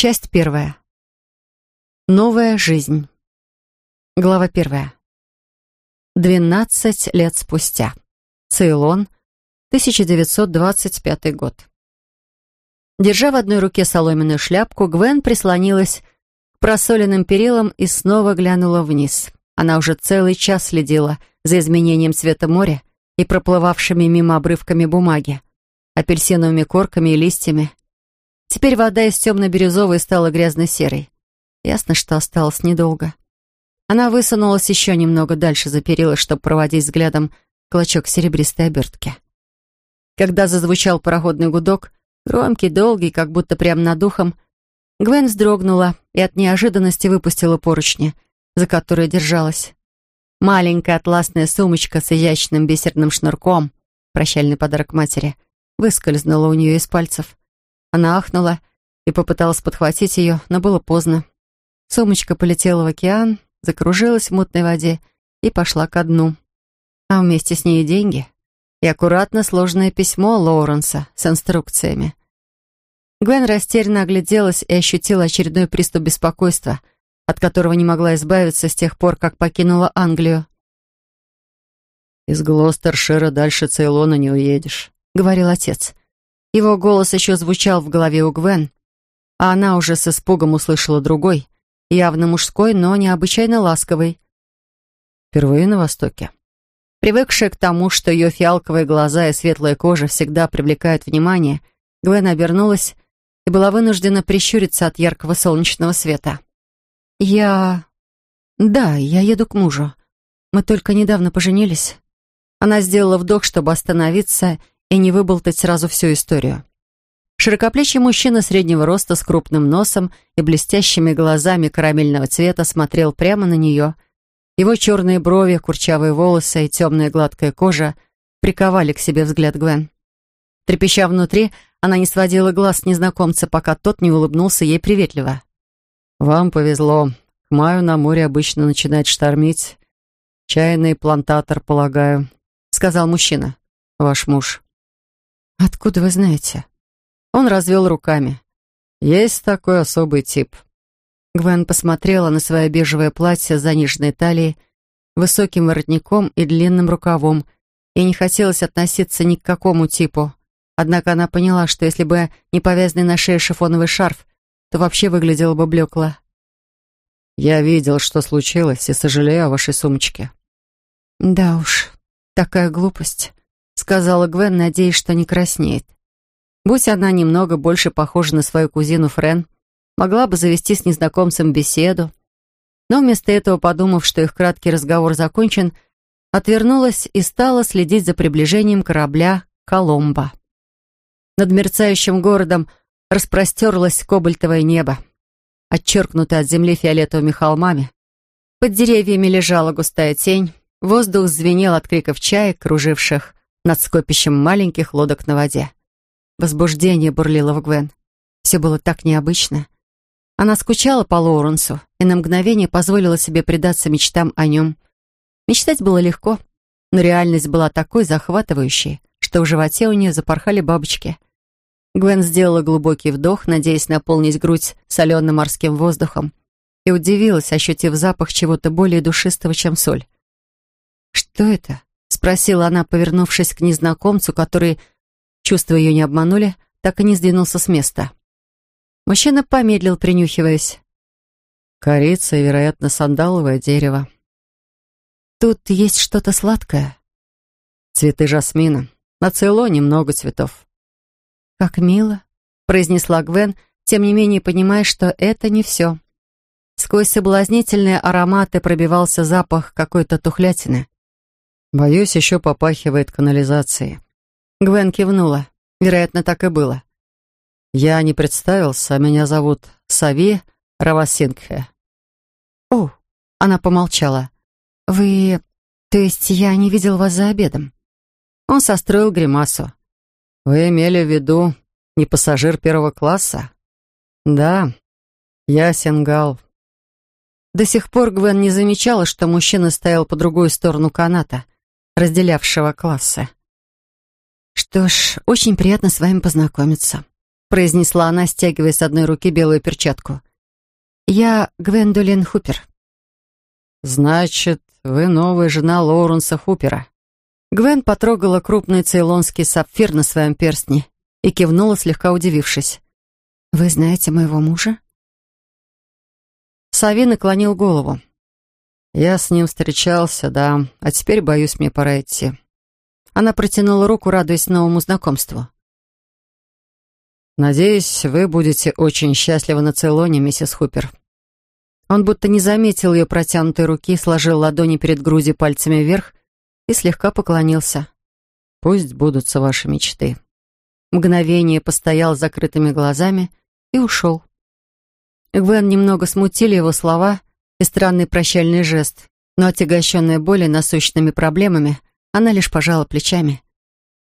Часть первая. Новая жизнь. Глава первая. Двенадцать лет спустя. Цейлон, 1925 год. Держа в одной руке соломенную шляпку, Гвен прислонилась к просоленным перилам и снова глянула вниз. Она уже целый час следила за изменением цвета моря и проплывавшими мимо обрывками бумаги, апельсиновыми корками и листьями, Теперь вода из темно-бирюзовой стала грязно-серой. Ясно, что осталось недолго. Она высунулась еще немного дальше за перила, чтобы проводить взглядом клочок серебристой обертки. Когда зазвучал пароходный гудок, громкий, долгий, как будто прямо над ухом, Гвен вздрогнула и от неожиданности выпустила поручни, за которые держалась. Маленькая атласная сумочка с изящным бисерным шнурком, прощальный подарок матери, выскользнула у нее из пальцев. Она ахнула и попыталась подхватить ее, но было поздно. Сумочка полетела в океан, закружилась в мутной воде и пошла ко дну. А вместе с ней деньги и аккуратно сложенное письмо Лоуренса с инструкциями. Гвен растерянно огляделась и ощутила очередной приступ беспокойства, от которого не могла избавиться с тех пор, как покинула Англию. «Из Глостершира дальше Цейлона не уедешь», — говорил отец. Его голос еще звучал в голове у Гвен, а она уже с испугом услышала другой, явно мужской, но необычайно ласковый. «Впервые на Востоке?» Привыкшая к тому, что ее фиалковые глаза и светлая кожа всегда привлекают внимание, Гвен обернулась и была вынуждена прищуриться от яркого солнечного света. «Я... да, я еду к мужу. Мы только недавно поженились». Она сделала вдох, чтобы остановиться, и не выболтать сразу всю историю. Широкоплечий мужчина среднего роста с крупным носом и блестящими глазами карамельного цвета смотрел прямо на нее. Его черные брови, курчавые волосы и темная гладкая кожа приковали к себе взгляд Гвен. Трепеща внутри, она не сводила глаз с незнакомца, пока тот не улыбнулся ей приветливо. «Вам повезло. К маю на море обычно начинает штормить. Чайный плантатор, полагаю», — сказал мужчина. «Ваш муж». «Откуда вы знаете?» Он развел руками. «Есть такой особый тип». Гвен посмотрела на свое бежевое платье с заниженной талией, высоким воротником и длинным рукавом, и не хотелось относиться ни к какому типу. Однако она поняла, что если бы не повязанный на шее шифоновый шарф, то вообще выглядела бы блекло. «Я видел, что случилось, и сожалею о вашей сумочке». «Да уж, такая глупость сказала Гвен, надеясь, что не краснеет. Будь она немного больше похожа на свою кузину Френ, могла бы завести с незнакомцем беседу. Но вместо этого, подумав, что их краткий разговор закончен, отвернулась и стала следить за приближением корабля «Коломбо». Над мерцающим городом распростерлось кобальтовое небо, отчеркнутое от земли фиолетовыми холмами. Под деревьями лежала густая тень, воздух звенел от криков чаек, круживших над скопищем маленьких лодок на воде. Возбуждение бурлило в Гвен. Все было так необычно. Она скучала по Лоуренсу и на мгновение позволила себе предаться мечтам о нем. Мечтать было легко, но реальность была такой захватывающей, что в животе у нее запорхали бабочки. Гвен сделала глубокий вдох, надеясь наполнить грудь соленым морским воздухом, и удивилась, ощутив запах чего-то более душистого, чем соль. «Что это?» — спросила она, повернувшись к незнакомцу, который, чувства ее не обманули, так и не сдвинулся с места. Мужчина помедлил, принюхиваясь. «Корица и, вероятно, сандаловое дерево». «Тут есть что-то сладкое». «Цветы жасмина. На Цейлоне много цветов». «Как мило», — произнесла Гвен, тем не менее понимая, что это не все. Сквозь соблазнительные ароматы пробивался запах какой-то тухлятины. Боюсь, еще попахивает канализацией. Гвен кивнула. Вероятно, так и было. Я не представился, меня зовут Сави Равасингхе. О, она помолчала. Вы... То есть я не видел вас за обедом? Он состроил гримасу. Вы имели в виду не пассажир первого класса? Да, я Сенгал. До сих пор Гвен не замечала, что мужчина стоял по другую сторону каната — разделявшего классы. «Что ж, очень приятно с вами познакомиться». произнесла она, стягивая с одной руки белую перчатку. «Я Гвендолин Хупер». «Значит, вы новая жена Лоуренса Хупера». Гвен потрогала крупный цейлонский сапфир на своем перстне и кивнула, слегка удивившись. «Вы знаете моего мужа?» Сави наклонил голову. «Я с ним встречался, да, а теперь, боюсь, мне пора идти». Она протянула руку, радуясь новому знакомству. «Надеюсь, вы будете очень счастливы на Цейлоне, миссис Хупер». Он будто не заметил ее протянутой руки, сложил ладони перед грудью пальцами вверх и слегка поклонился. «Пусть будутся ваши мечты». Мгновение постоял с закрытыми глазами и ушел. Гвен немного смутили его слова и странный прощальный жест, но отягощенная более насущными проблемами, она лишь пожала плечами.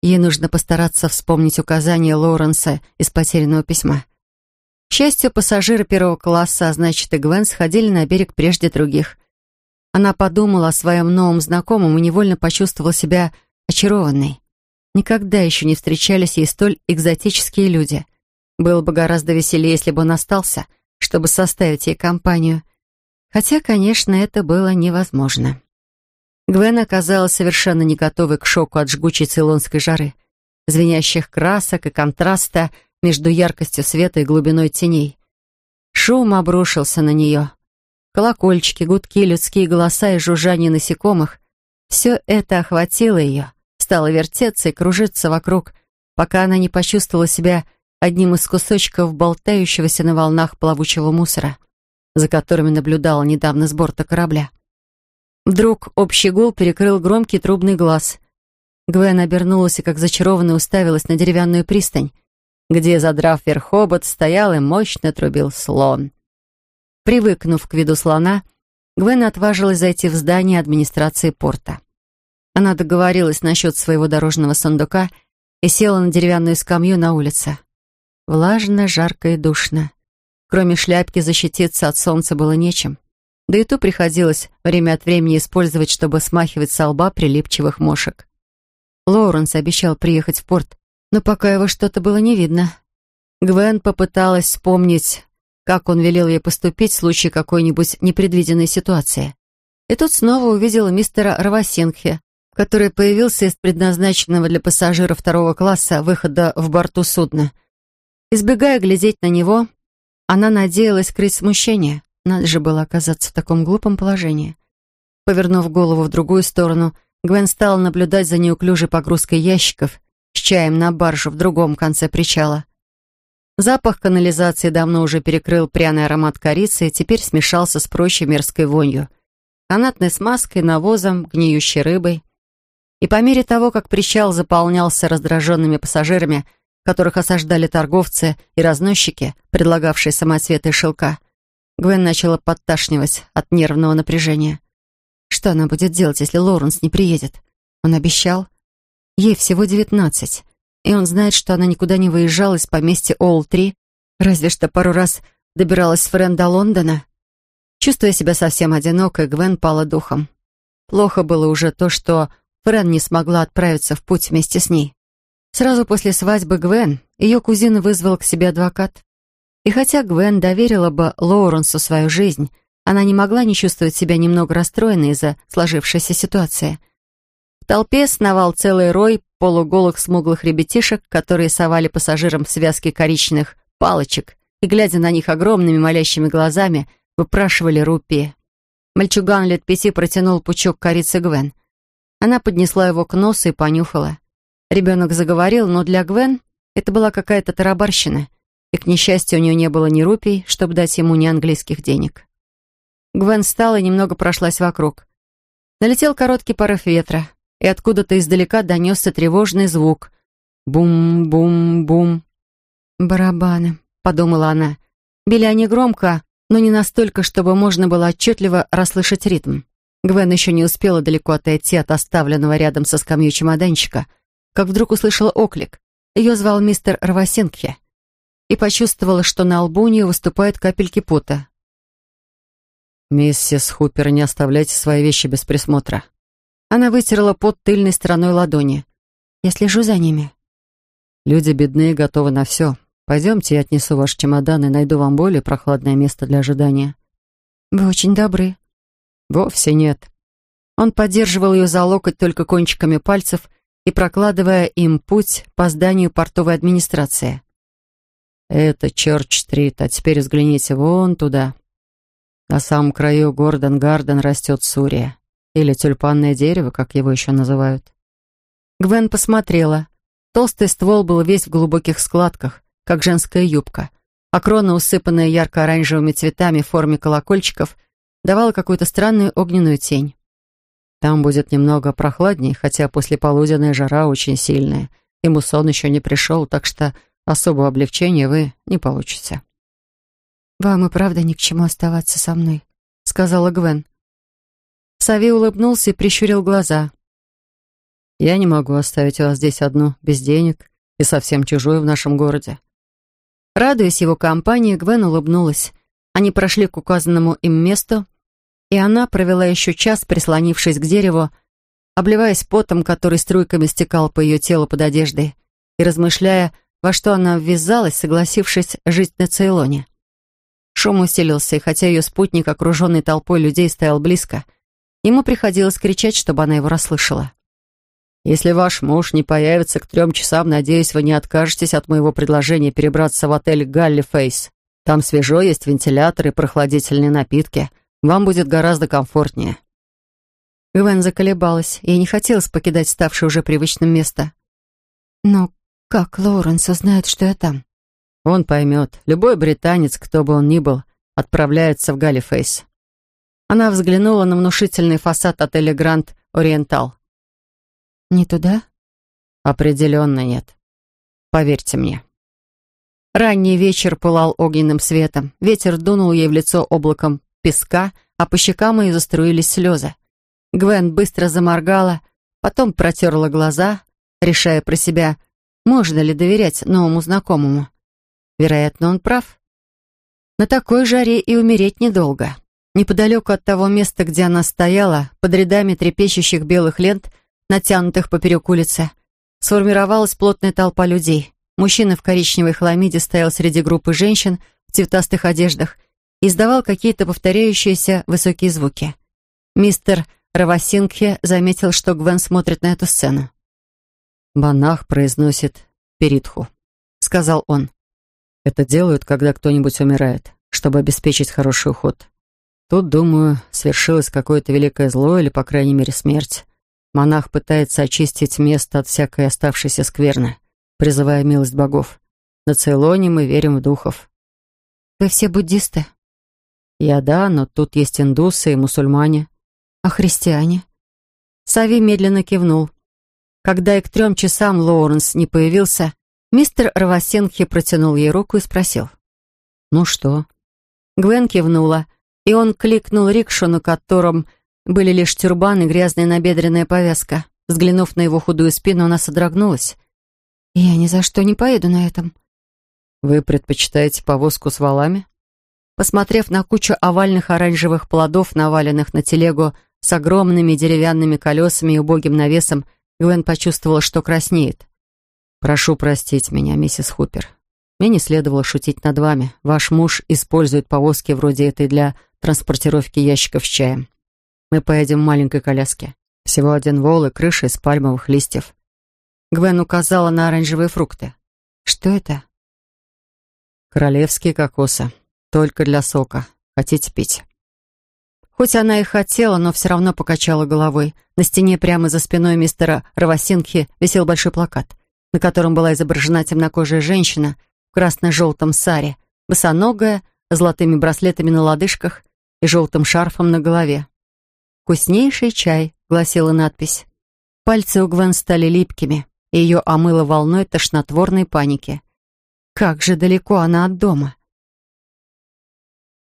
Ей нужно постараться вспомнить указания Лоуренса из потерянного письма. К счастью, пассажиры первого класса, а значит и Гвен, сходили на берег прежде других. Она подумала о своем новом знакомом и невольно почувствовала себя очарованной. Никогда еще не встречались ей столь экзотические люди. Было бы гораздо веселее, если бы он остался, чтобы составить ей компанию. Хотя, конечно, это было невозможно. Гвен оказалась совершенно не готовой к шоку от жгучей цейлонской жары, звенящих красок и контраста между яркостью света и глубиной теней. Шум обрушился на нее. Колокольчики, гудки, людские голоса и жужжание насекомых — все это охватило ее, стало вертеться и кружиться вокруг, пока она не почувствовала себя одним из кусочков болтающегося на волнах плавучего мусора, за которыми наблюдала недавно с борта корабля. Вдруг общий гул перекрыл громкий трубный глаз. Гвен обернулась и, как зачарованно, уставилась на деревянную пристань, где, задрав вверх хобот, стоял и мощно трубил слон. Привыкнув к виду слона, Гвен отважилась зайти в здание администрации порта. Она договорилась насчет своего дорожного сундука и села на деревянную скамью на улице. Влажно, жарко и душно. Кроме шляпки защититься от солнца было нечем. Да и ту приходилось время от времени использовать, чтобы смахивать со лба прилипчивых мошек. Лоуренс обещал приехать в порт, но пока его что-то было не видно. Гвен попыталась вспомнить, как он велел ей поступить в случае какой-нибудь непредвиденной ситуации. И тут снова увидела мистера Равасинхе, который появился из предназначенного для пассажиров второго класса выхода в борту судна. Избегая глядеть на него, она надеялась скрыть смущение. Надо же было оказаться в таком глупом положении. Повернув голову в другую сторону, Гвен стала наблюдать за неуклюжей погрузкой ящиков с чаем на баржу в другом конце причала. Запах канализации давно уже перекрыл пряный аромат корицы и теперь смешался с прочей мерзкой вонью. Канатной смазкой, навозом, гниющей рыбой. И по мере того, как причал заполнялся раздраженными пассажирами, которых осаждали торговцы и разносчики, предлагавшие самоцветы и шелка, Гвен начала подташнивать от нервного напряжения. Что она будет делать, если Лоуренс не приедет? Он обещал. Ей всего девятнадцать, и он знает, что она никуда не выезжала из поместья Оул-3, разве что пару раз добиралась с Френ до Лондона. Чувствуя себя совсем одинокой, Гвен пала духом. Плохо было уже то, что Френ не смогла отправиться в путь вместе с ней. Сразу после свадьбы Гвен ее кузин вызвал к себе адвокат. И хотя Гвен доверила бы Лоуренсу свою жизнь, она не могла не чувствовать себя немного расстроенной из-за сложившейся ситуации. В толпе сновал целый рой полуголых смуглых ребятишек, которые совали пассажирам связки коричневых палочек и, глядя на них огромными молящими глазами, выпрашивали рупии. Мальчуган лет пяти протянул пучок корицы Гвен. Она поднесла его к носу и понюхала. Ребенок заговорил, но для Гвен это была какая-то тарабарщина — и, к несчастью, у нее не было ни рупий, чтобы дать ему ни английских денег. Гвен встала и немного прошлась вокруг. Налетел короткий порыв ветра, и откуда-то издалека донесся тревожный звук. Бум-бум-бум. «Барабаны», — подумала она. Били они громко, но не настолько, чтобы можно было отчетливо расслышать ритм. Гвен еще не успела далеко отойти от оставленного рядом со скамьей чемоданчика, как вдруг услышала оклик. Ее звал мистер Равасенкхе и почувствовала, что на лбу у нее выступают капельки пота. «Миссис Хупер, не оставляйте свои вещи без присмотра». Она вытерла пот тыльной стороной ладони. «Я слежу за ними». «Люди бедные, готовы на все. Пойдемте, я отнесу ваш чемодан и найду вам более прохладное место для ожидания». «Вы очень добры». «Вовсе нет». Он поддерживал ее за локоть только кончиками пальцев и прокладывая им путь по зданию портовой администрации. «Это Чёрч-стрит, а теперь взгляните вон туда. На самом краю Гордон-Гарден растет сурия, или тюльпанное дерево, как его еще называют». Гвен посмотрела. Толстый ствол был весь в глубоких складках, как женская юбка, а крона, усыпанная ярко-оранжевыми цветами в форме колокольчиков, давала какую-то странную огненную тень. Там будет немного прохладней, хотя послеполуденная жара очень сильная. и мусон еще не пришел, так что особого облегчения вы не получите. «Вам и правда ни к чему оставаться со мной», — сказала Гвен. Сави улыбнулся и прищурил глаза. Я не могу оставить вас здесь одну, без денег и совсем чужой в нашем городе». Радуясь его компании, Гвен улыбнулась. Они прошли к указанному им месту, и она провела еще час, прислонившись к дереву, обливаясь потом, который струйками стекал по ее телу под одеждой, и размышляя, во что она ввязалась, согласившись жить на Цейлоне. Шум усилился, и хотя ее спутник, окруженный толпой людей, стоял близко, ему приходилось кричать, чтобы она его расслышала. Если ваш муж не появится к трем часам, надеюсь, вы не откажетесь от моего предложения перебраться в отель «Галли Фейс». Там свежо, есть вентилятор и прохладительные напитки. Вам будет гораздо комфортнее». Гвен заколебалась. Ей не хотелось покидать ставшее уже привычным место. «Но как Лоуренс узнает, что я там?» «Он поймет. Любой британец, кто бы он ни был, отправляется в Галлифейс». Она взглянула на внушительный фасад отеля «Гранд Ориентал». «Не туда?» «Определенно нет. Поверьте мне». Ранний вечер пылал огненным светом. Ветер дунул ей в лицо облаком песка, а по щекам ее заструились слезы. Гвен быстро заморгала, потом протерла глаза, решая про себя, можно ли доверять новому знакомому. Вероятно, он прав. На такой жаре и умереть недолго. Неподалеку от того места, где она стояла, под рядами трепещущих белых лент, натянутых поперек улицы. Сформировалась плотная толпа людей. Мужчина в коричневой хламиде стоял среди группы женщин в цветастых одеждах издавал какие-то повторяющиеся высокие звуки. Мистер Равасингхе заметил, что Гвен смотрит на эту сцену. «Монах произносит перитху», — сказал он. «Это делают, когда кто-нибудь умирает, чтобы обеспечить хороший уход. Тут, думаю, свершилось какое-то великое зло или, по крайней мере, смерть. Монах пытается очистить место от всякой оставшейся скверны, призывая милость богов. На Цейлоне мы верим в духов. Вы все буддисты? Я да, но тут есть индусы и мусульмане. А христиане? Сави медленно кивнул. Когда и к трем часам Лоуренс не появился, мистер Равасенхи протянул ей руку и спросил. «Ну что?» Гвен кивнула, и он кликнул рикшу, на котором были лишь тюрбан и грязная набедренная повязка. Взглянув на его худую спину, она содрогнулась. «Я ни за что не поеду на этом». «Вы предпочитаете повозку с валами?» Посмотрев на кучу овальных оранжевых плодов, наваленных на телегу с огромными деревянными колесами и убогим навесом, Гвен почувствовала, что краснеет. «Прошу простить меня, миссис Хупер. Мне не следовало шутить над вами. Ваш муж использует повозки вроде этой для транспортировки ящиков с чаем. Мы поедем в маленькой коляске. Всего один вол и крыша из пальмовых листьев. Гвен указала на оранжевые фрукты. Что это? Королевские кокосы. Только для сока. Хотите пить? Хоть она и хотела, но все равно покачала головой. На стене прямо за спиной мистера Равасинхи висел большой плакат, на котором была изображена темнокожая женщина в красно-желтом саре, босоногая, с золотыми браслетами на лодыжках и желтым шарфом на голове. «Вкуснейший чай», — гласила надпись. Пальцы у Гвен стали липкими, и ее омыло волной тошнотворной паники. Как же далеко она от дома.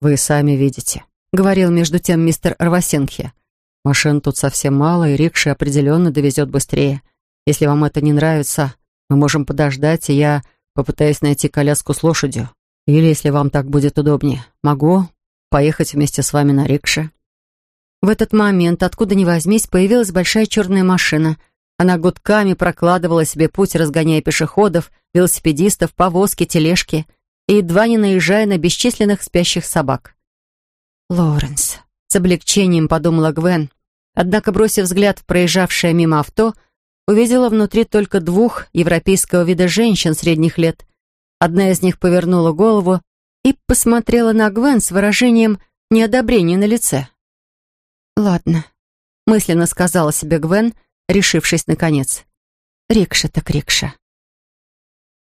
«Вы сами видите», — говорил между тем мистер Рвасенхе. «Машин тут совсем мало, и рикши определенно довезет быстрее. Если вам это не нравится, мы можем подождать, и я попытаюсь найти коляску с лошадью. Или, если вам так будет удобнее, могу поехать вместе с вами на рикше». В этот момент, откуда ни возьмись, появилась большая черная машина, Она гудками прокладывала себе путь, разгоняя пешеходов, велосипедистов, повозки, тележки едва не наезжая на бесчисленных спящих собак. «Лоренс», — с облегчением подумала Гвен, однако, бросив взгляд в проезжавшее мимо авто, увидела внутри только двух европейского вида женщин средних лет. Одна из них повернула голову и посмотрела на Гвен с выражением неодобрения на лице. «Ладно», — мысленно сказала себе Гвен, решившись наконец. «Рикша так рикша».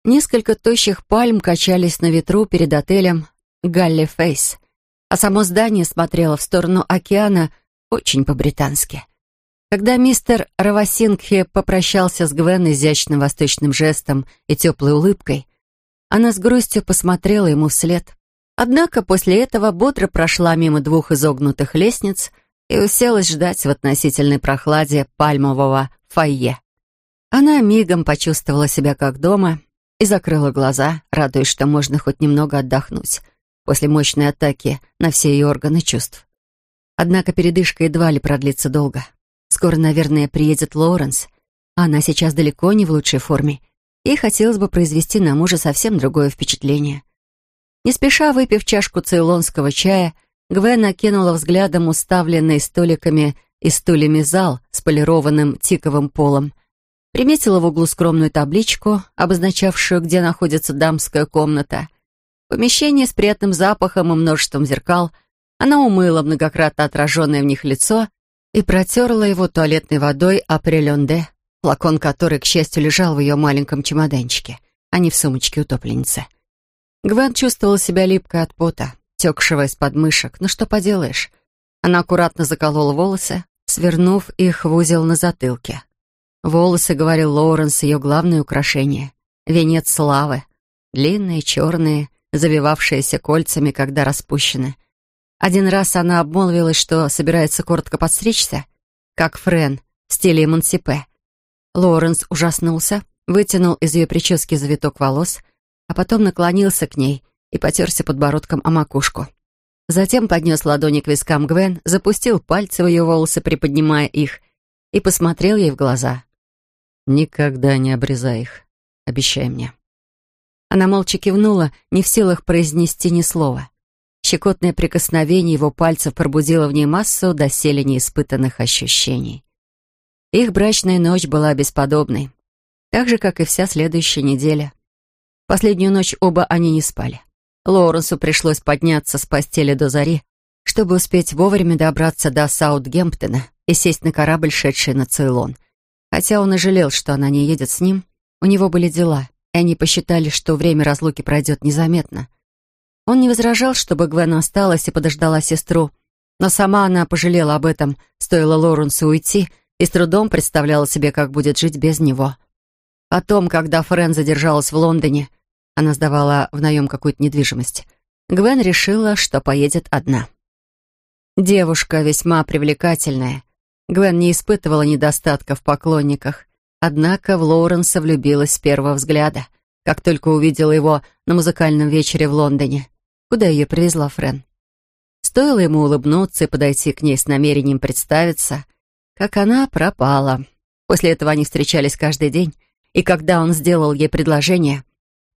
Несколько тощих пальм качались на ветру перед отелем «Галли Фейс», а само здание смотрело в сторону океана очень по-британски. Когда мистер Равасингхе попрощался с Гвен изящным восточным жестом и теплой улыбкой, она с грустью посмотрела ему вслед. Однако после этого бодро прошла мимо двух изогнутых лестниц и уселась ждать в относительной прохладе пальмового фойе. Она мигом почувствовала себя как дома и закрыла глаза, радуясь, что можно хоть немного отдохнуть после мощной атаки на все ее органы чувств. Однако передышка едва ли продлится долго. Скоро, наверное, приедет Лоуренс, а она сейчас далеко не в лучшей форме, и хотелось бы произвести на мужа совсем другое впечатление. Не спеша выпив чашку цейлонского чая, Гвен окинула взглядом уставленный столиками и стульями зал с полированным тиковым полом, приметила в углу скромную табличку, обозначавшую, где находится дамская комната. Помещение с приятным запахом и множеством зеркал. Она умыла многократно отраженное в них лицо и протерла его туалетной водой апреленде, флакон которой, к счастью, лежал в ее маленьком чемоданчике, а не в сумочке утопленницы. Гвен чувствовала себя липкой от пота, текшего из подмышек. Ну что поделаешь? Она аккуратно заколола волосы, свернув их в узел на затылке. Волосы, говорил Лоуренс, ее главное украшение. Венец славы. Длинные, черные, завивавшиеся кольцами, когда распущены. Один раз она обмолвилась, что собирается коротко подстричься, как Френ в стиле эмансипе. Лоуренс ужаснулся, вытянул из ее прически завиток волос, а потом наклонился к ней и потерся подбородком о макушку. Затем поднес ладони к вискам Гвен, запустил пальцы в ее волосы, приподнимая их, и посмотрел ей в глаза. «Никогда не обрезай их, обещай мне». Она молча кивнула, не в силах произнести ни слова. Щекотное прикосновение его пальцев пробудило в ней массу доселе неиспытанных ощущений. Их брачная ночь была бесподобной, так же, как и вся следующая неделя. Последнюю ночь оба они не спали. Лоуренсу пришлось подняться с постели до зари, чтобы успеть вовремя добраться до Саутгемптона и сесть на корабль, шедший на Цейлон. Хотя он и жалел, что она не едет с ним, у него были дела, и они посчитали, что время разлуки пройдет незаметно. Он не возражал, чтобы Гвен осталась и подождала сестру, но сама она пожалела об этом, стоило Лоренсу уйти, и с трудом представляла себе, как будет жить без него. Потом, когда Френ задержалась в Лондоне, она сдавала в наем какую-то недвижимость, Гвен решила, что поедет одна. Девушка весьма привлекательная. Гвен не испытывала недостатка в поклонниках, однако в Лоуренса влюбилась с первого взгляда, как только увидела его на музыкальном вечере в Лондоне куда ее привезла Френ. Стоило ему улыбнуться и подойти к ней с намерением представиться, как она пропала. После этого они встречались каждый день, и когда он сделал ей предложение,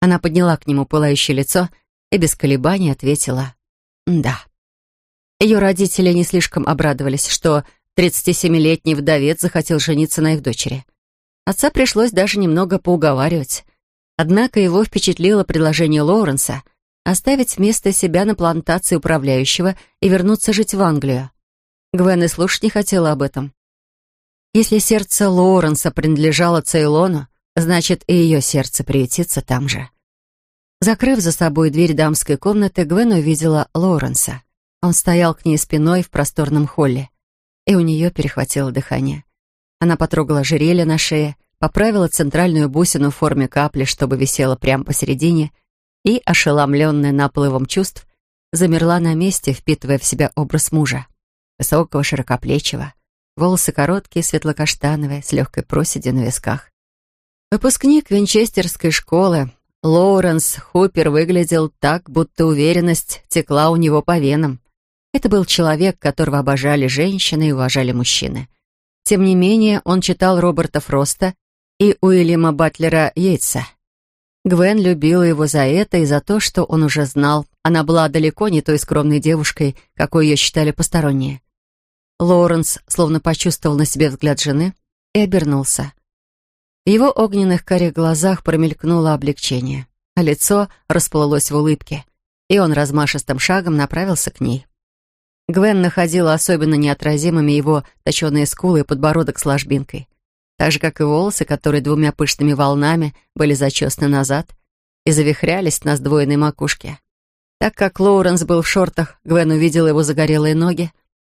она подняла к нему пылающее лицо и без колебаний ответила «да». Ее родители не слишком обрадовались, что 37-летний вдовец захотел жениться на их дочери. Отца пришлось даже немного поуговаривать. Однако его впечатлило предложение Лоуренса — оставить вместо себя на плантации управляющего и вернуться жить в Англию. Гвен и слушать не хотела об этом. Если сердце Лоуренса принадлежало Цейлону, значит, и ее сердце приютится там же. Закрыв за собой дверь дамской комнаты, Гвен увидела Лоуренса. Он стоял к ней спиной в просторном холле, и у нее перехватило дыхание. Она потрогала жерелье на шее, поправила центральную бусину в форме капли, чтобы висела прямо посередине — и, ошеломленная наплывом чувств, замерла на месте, впитывая в себя образ мужа. Высокого, широкоплечего, волосы короткие, светло-каштановые, с легкой проседью на висках. Выпускник Винчестерской школы, Лоуренс Хупер выглядел так, будто уверенность текла у него по венам. Это был человек, которого обожали женщины и уважали мужчины. Тем не менее, он читал Роберта Фроста и Уильяма Батлера Йейтса. Гвен любила его за это и за то, что он уже знал. Она была далеко не той скромной девушкой, какой ее считали посторонние. Лоуренс словно почувствовал на себе взгляд жены и обернулся. В его огненных карих глазах промелькнуло облегчение, а лицо расплылось в улыбке, и он размашистым шагом направился к ней. Гвен находила особенно неотразимыми его точеные скулы и подбородок с ложбинкой, так же, как и волосы, которые двумя пышными волнами были зачесаны назад и завихрялись на сдвоенной макушке. Так как Лоуренс был в шортах, Гвен увидела его загорелые ноги,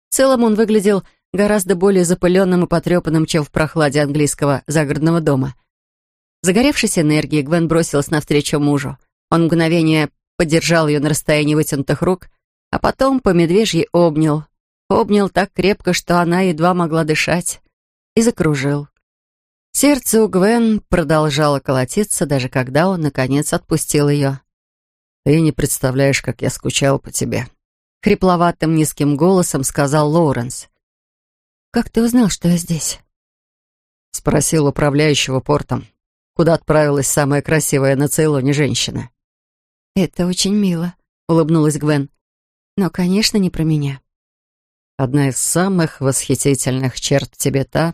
в целом он выглядел гораздо более запыленным и потрепанным, чем в прохладе английского загородного дома. Загоревшись энергией, Гвен бросилась навстречу мужу. Он мгновение поддержал ее на расстоянии вытянутых рук, а потом по медвежьи обнял. Обнял так крепко, что она едва могла дышать, и закружил. Сердце у Гвен продолжало колотиться, даже когда он, наконец, отпустил ее. «Ты не представляешь, как я скучал по тебе», — хрипловатым низким голосом сказал Лоуренс. «Как ты узнал, что я здесь?» Спросил управляющего портом, куда отправилась самая красивая на Цейлоне женщина. «Это очень мило», — улыбнулась Гвен. «Но, конечно, не про меня». «Одна из самых восхитительных черт в тебе та,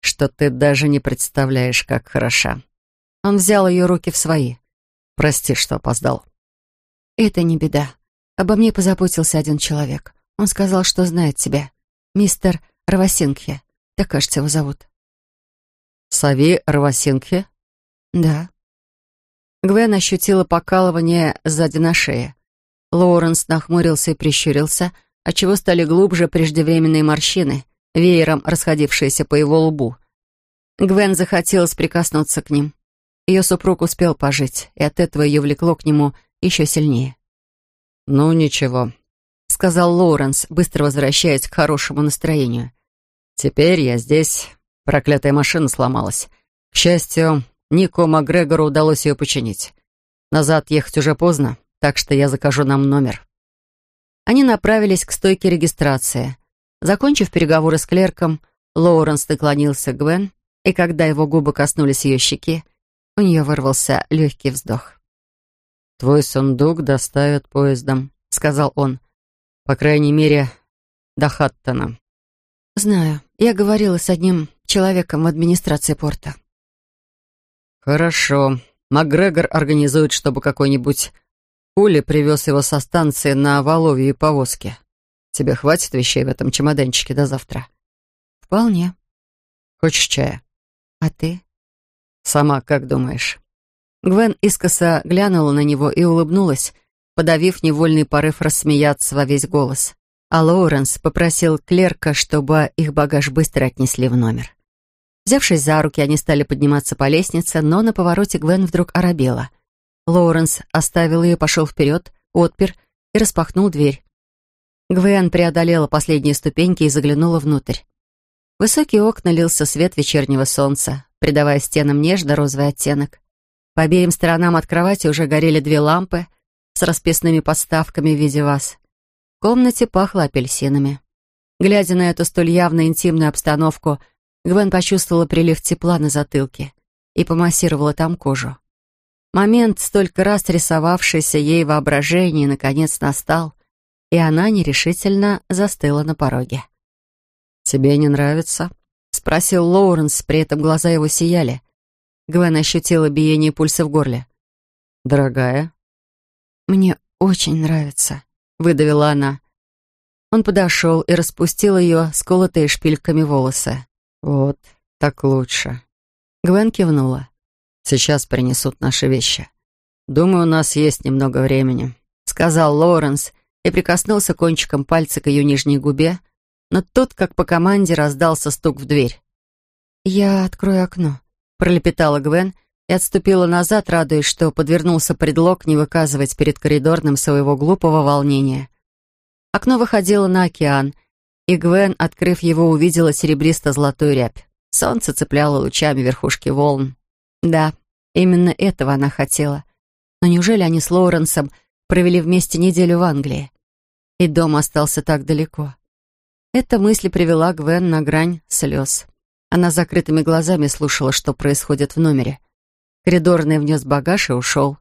что ты даже не представляешь, как хороша». Он взял ее руки в свои. «Прости, что опоздал». «Это не беда. Обо мне позаботился один человек. Он сказал, что знает тебя. Мистер Равасингхе. Так, кажется, его зовут. Сави Равасингхе? Да. Гвен ощутила покалывание сзади на шее. Лоуренс нахмурился и прищурился, отчего стали глубже преждевременные морщины, веером расходившиеся по его лбу. Гвен захотелось прикоснуться к ним. Ее супруг успел пожить, и от этого ее влекло к нему еще сильнее. «Ну, ничего», — сказал Лоуренс, быстро возвращаясь к хорошему настроению. «Теперь я здесь. Проклятая машина сломалась. К счастью, Нику Макгрегору удалось ее починить. Назад ехать уже поздно, так что я закажу нам номер». Они направились к стойке регистрации. Закончив переговоры с клерком, Лоуренс наклонился к Гвен, и когда его губы коснулись ее щеки, у нее вырвался легкий вздох. «Твой сундук доставят поездом», — сказал он. «По крайней мере, до Хаттона». «Знаю. Я говорила с одним человеком в администрации порта». «Хорошо. Макгрегор организует, чтобы какой-нибудь Ули привез его со станции на Воловье и повозке. Тебе хватит вещей в этом чемоданчике до завтра?» «Вполне». «Хочешь чая?» «А ты?» «Сама как думаешь?» Гвен искоса глянула на него и улыбнулась, подавив невольный порыв рассмеяться во весь голос. А Лоуренс попросил клерка, чтобы их багаж быстро отнесли в номер. Взявшись за руки, они стали подниматься по лестнице, но на повороте Гвен вдруг оробела. Лоуренс оставил ее, пошел вперед, отпер и распахнул дверь. Гвен преодолела последние ступеньки и заглянула внутрь. Высокие окна лился свет вечернего солнца, придавая стенам нежно-розовый оттенок. По обеим сторонам от кровати уже горели две лампы с расписными подставками в виде ваз. В комнате пахло апельсинами. Глядя на эту столь явно интимную обстановку, Гвен почувствовала прилив тепла на затылке и помассировала там кожу. Момент, столько раз рисовавшийся ей воображение, наконец настал, и она нерешительно застыла на пороге. «Тебе не нравится?» — спросил Лоуренс, при этом глаза его сияли. Гвен ощутила биение пульса в горле. «Дорогая?» «Мне очень нравится», — выдавила она. Он подошел и распустил ее сколотые шпильками волосы. «Вот, так лучше». Гвен кивнула. «Сейчас принесут наши вещи. Думаю, у нас есть немного времени», — сказал Лоуренс и прикоснулся кончиком пальца к ее нижней губе, но тут, как по команде, раздался стук в дверь. «Я открою окно», пролепетала Гвен и отступила назад, радуясь, что подвернулся предлог не выказывать перед коридорным своего глупого волнения. Окно выходило на океан, и Гвен, открыв его, увидела серебристо-золотую рябь. Солнце цепляло лучами верхушки волн. Да, именно этого она хотела. Но неужели они с Лоуренсом провели вместе неделю в Англии? И дом остался так далеко. Эта мысль привела Гвен на грань слез. Она закрытыми глазами слушала, что происходит в номере. Коридорный внес багаж и ушел.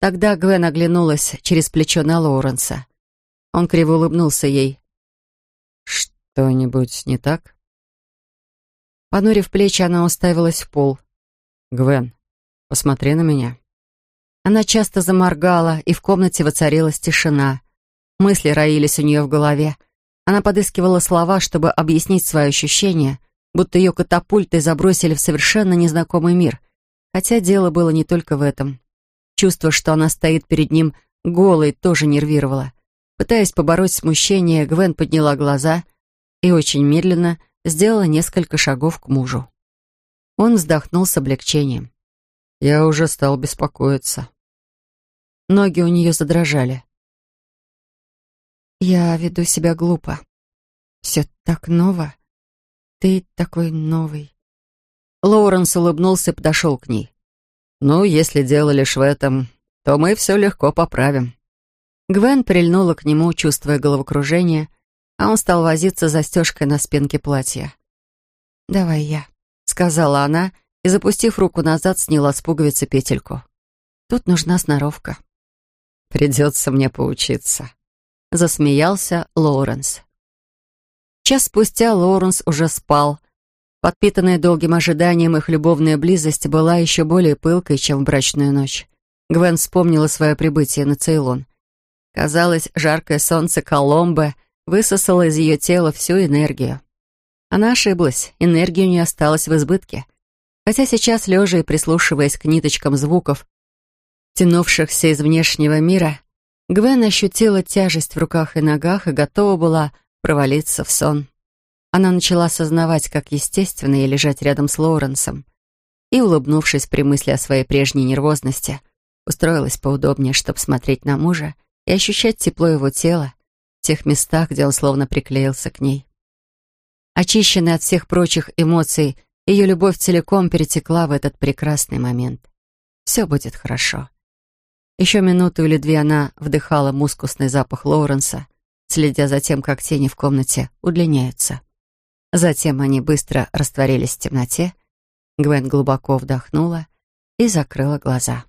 Тогда Гвен оглянулась через плечо на Лоуренса. Он криво улыбнулся ей. «Что-нибудь не так?» Понурив плечи, она уставилась в пол. «Гвен, посмотри на меня». Она часто заморгала, и в комнате воцарилась тишина. Мысли роились у нее в голове. Она подыскивала слова, чтобы объяснить свои ощущения, будто ее катапультой забросили в совершенно незнакомый мир. Хотя дело было не только в этом. Чувство, что она стоит перед ним голой, тоже нервировало. Пытаясь побороть смущение, Гвен подняла глаза и очень медленно сделала несколько шагов к мужу. Он вздохнул с облегчением. «Я уже стал беспокоиться». Ноги у нее задрожали. «Я веду себя глупо. Все так ново. Ты такой новый». Лоуренс улыбнулся и подошел к ней. «Ну, если дело лишь в этом, то мы все легко поправим». Гвен прильнула к нему, чувствуя головокружение, а он стал возиться застежкой на спинке платья. «Давай я», — сказала она, и, запустив руку назад, сняла с пуговицы петельку. «Тут нужна сноровка». «Придется мне поучиться», — засмеялся Лоуренс. Час спустя Лоуренс уже спал. Подпитанная долгим ожиданием их любовная близость была еще более пылкой, чем в брачную ночь. Гвен вспомнила свое прибытие на Цейлон. Казалось, жаркое солнце Коломбо высосало из ее тела всю энергию. Она ошиблась, энергии у нее осталась в избытке. Хотя сейчас, лежа и прислушиваясь к ниточкам звуков, тянувшихся из внешнего мира, Гвен ощутила тяжесть в руках и ногах и готова была провалиться в сон. Она начала осознавать, как естественно ей лежать рядом с Лоуренсом. И, улыбнувшись при мысли о своей прежней нервозности, устроилась поудобнее, чтобы смотреть на мужа и ощущать тепло его тела в тех местах, где он словно приклеился к ней. Очищенная от всех прочих эмоций, ее любовь целиком перетекла в этот прекрасный момент. Все будет хорошо. Еще минуту или две она вдыхала мускусный запах Лоуренса, следя за тем, как тени в комнате удлиняются. Затем они быстро растворились в темноте. Гвен глубоко вдохнула и закрыла глаза.